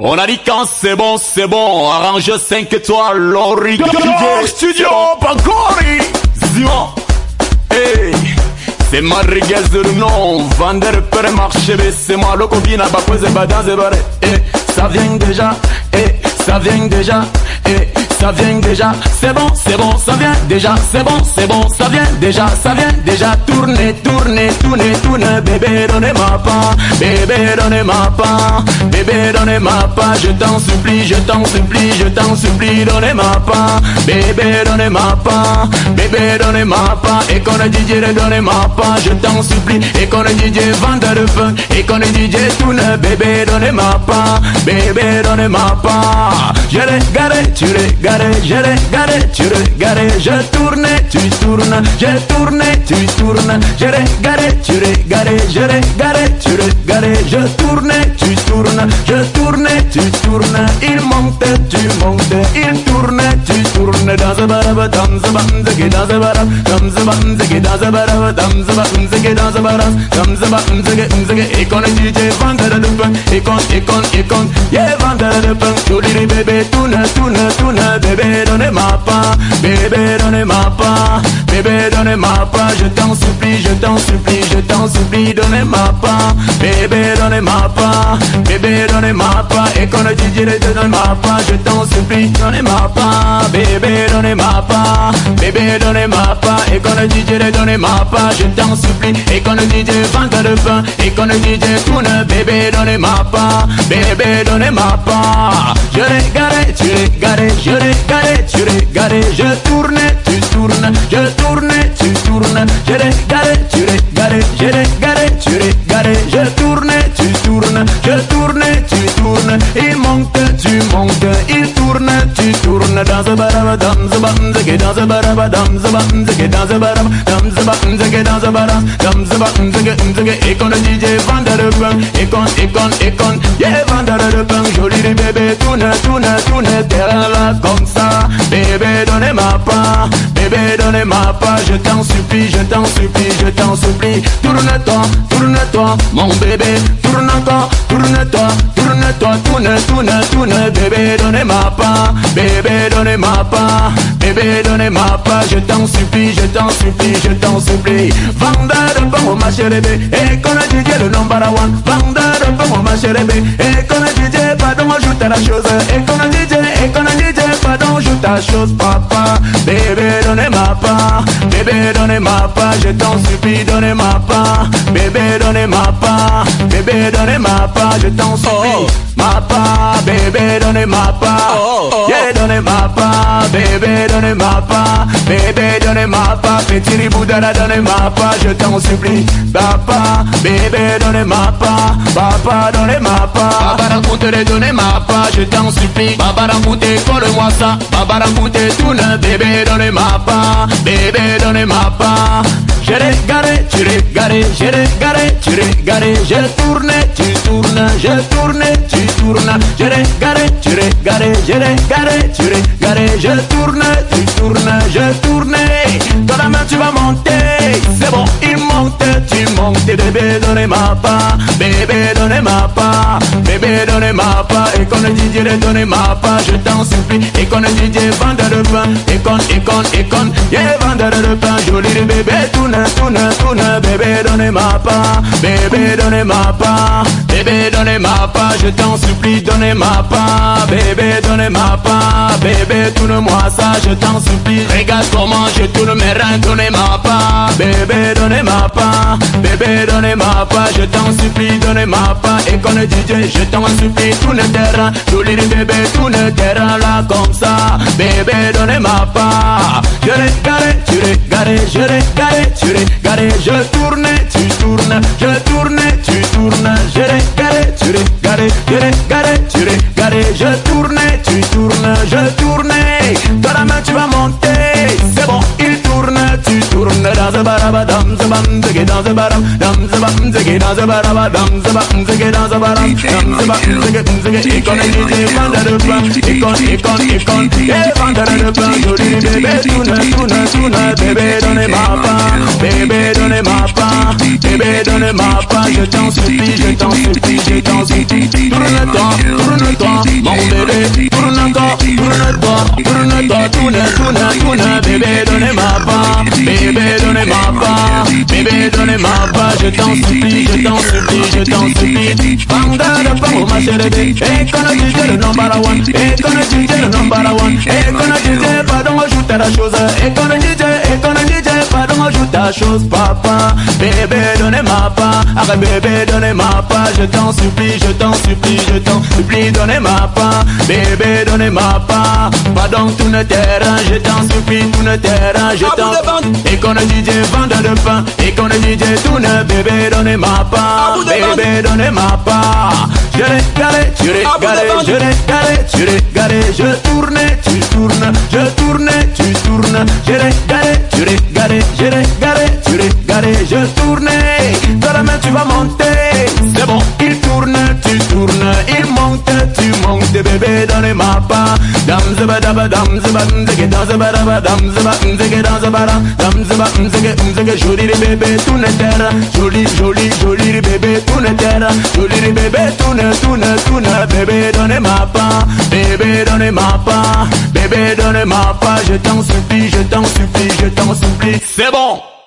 On a dit quand c'est bon, c'est bon, arrange 5 étoiles, Lori Studio Pancori Zion Hey C'est Mariguez le nom, vendeur per marché, c'est moi le combina, pas poser pas dans bare Eh, ça vient déjà, eh, ça vient déjà, eh, ça vient déjà, c'est bon, c'est bon, ça vient déjà, c'est bon, c'est bon, ça vient déjà, ça vient déjà, tourner, tourner, tourner, tourner, bébé, donnez-moi pas, bébé, donnez-moi pas, bébé, donnez-moi pas, je t'en supplie, je t'en supplie, je t'en supplie, donnez-moi pas, bébé, donnez-moi pas, bébé, donnez-moi pas, et qu'on a DJ, donnez-moi pas, je t'en supplie, et qu'on a DJ, vendeur de fun, et qu'on a DJ, tourne, bébé, donnez-moi pas, bébé, donnez-moi pas, je l'ai garé, tu l'es l'ai garé, tu l'es garé, je tourne, tu tournes, je tourne, tu tournes, l'es garé, je l'ai garé, tu l'es garé, je tourne, tu tournes, je tourne, tu tournes, il monte, tu montes, il tourne, DJ, donnez-moi pas, je t'en supplie, je t'en supplie, je t'en supplie, donnez-moi pas, bébé, donnez-moi pas, bébé, donnez-moi pas, dit, donnez-moi pas, je t'en supplie, donnez-moi pas, pas, bébé, donnez-moi pas, et qu'on a dit, donnez-moi pas, je t'en supplie, et qu'on a dit, vendeur de pain, et qu'on a dit, tourne, bébé, donnez-moi pas, bébé, donnez-moi pas, je garé, tu garé, je garé, tu garé, je tourne, tu tournes, je tourne, tu tournes, je garé, tu garé, je garé, tu garé, je tourne, tu tournes, je tourne, tu tournes, il monte, tu montes, il tourne, tu tournes, donnez-moi pas, donnez-moi je t'en supplie, je t'en supplie, je t'en supplie, tourne-toi, tourne-toi, mon bébé, tourne encore, tourne-toi, tourne-toi, tourne, tourne, tourne, bébé, donnez-moi pas, bébé, donnez-moi pas, bébé, donnez-moi pas, je t'en supplie, je t'en supplie, je t'en supplie, vendeur de pain, ma chérie, et qu'on a dit le number one, vendeur de pain, ma chérie, et qu'on a dit pardon, ajoute à la chose, et qu'on a dit, ta chose, papa, bébé, donnez-moi pas, bébé, donnez-moi pas, je t'en supplie, donnez-moi pas, bébé, donnez-moi pas, bébé, donnez-moi pas, je t'en supplie, ma pas, bébé, donnez-moi pas, yeah, donnez-moi pas, bébé, donnez-moi pas, bébé, donnez-moi pas, petit riboudara, donnez-moi pas, je t'en supplie, papa, bébé, donnez-moi pas, papa, donnez-moi pas, papa, raconte les donnez-moi pas, je t'en supplie, papa, raconte, colle-moi ça, papa, raconte, tourne, bébé, donnez-moi pas, bébé, donnez-moi pas, je l'ai garé, tu l'es je l'ai garé, tu l'es garé, je tourne, tu tournes, je tourne, tu tournes, je l'ai garé, tu l'es je l'ai garé, tu l'es garé, je tourne, tu tournes, je tourne, dans la main tu vas monter, c'est bon, montes, bébé, donnez-moi pas, bébé, donnez-moi pas, bébé, donnez-moi pas, et qu'on dit, donnez-moi pas, je t'en supplie, et qu'on dit, vendeur de pain, et qu'on, et qu'on, et qu'on, yeah, vendeur de pain, joli bébé, tourne, tourne, tourne, bébé, donnez-moi pas, bébé, donnez-moi pas, bébé, donnez-moi pas, je t'en supplie, donnez-moi pas, bébé, donnez-moi pas, bébé, tourne-moi ça, je t'en supplie, regarde comment je tourne mes reins, donnez-moi pas, bébé, donnez-moi pas, bébé, donnez-moi pas, je t'en supplie, donnez-moi pas, et qu'on a dit, je t'en supplie, tourne terrain, joli bébé, tourne terrain là, comme ça, bébé, donnez-moi pas, je garé, tu garé, je garé, tu garé, je tourne, tu tournes, je tourne, il tourne, tu tournes, dans ce baraba, dans ce bam, dans ce baram, dans ce bam, mziki dans baraba dam zaba mziki dans bara dam zaba mziki mziki icon DJ vendeur de pain icon icon icon et vendeur de pain joli bébé tuna tuna tuna bébé donnez ma part bébé donnez ma part bébé donnez ma part je t'en supplie je t'en supplie je t'en supplie tourne-toi tourne-toi mon bébé tourne-toi tourne-toi tourne-toi tourne tourne tourne bébé donnez ma part bébé donnez ma part. Bébé donnez ma part. Je t'en supplie je t'en supplie je t'en supplie. Vendeur de pain ma chérie et quand le number one. Et quand le number one. Et quand le pardon ajoute la chose. Et quand le DJ et quand le DJ ajoute ta chose papa. Bébé donnez ma part. Arrête bébé donnez ma part. Je t'en supplie je t'en supplie je t'en supplie donnez ma part. Bébé donnez ma part. Pardon tout ne terrain je t'en supplie tout ne terrain je t'en et quand le DJ vendeur de pain. Et quand le DJ tourne bébé donnez ma part. Bébé donnez ma part. Je régalais tu régalais je régalais tu régalais je tournais tu tournes. Je tournais tu tournes. Je tu je tournais dans la main tu vas monter. C'est bon. Il tourne tu tournes il monte tu montes bébé dans les mapas. Dam zaba daba dam zaba mzeke dans zaba daba dam zaba mzeke dans zaba dam zaba mzeke mzeke joli bébé tourne terre joli joli joli bébé tourne terre joli bébé tourne tourne tourne bébé donne ma part bébé donne ma part bébé donne ma part je t'en supplie je t'en supplie je t'en supplie. C'est bon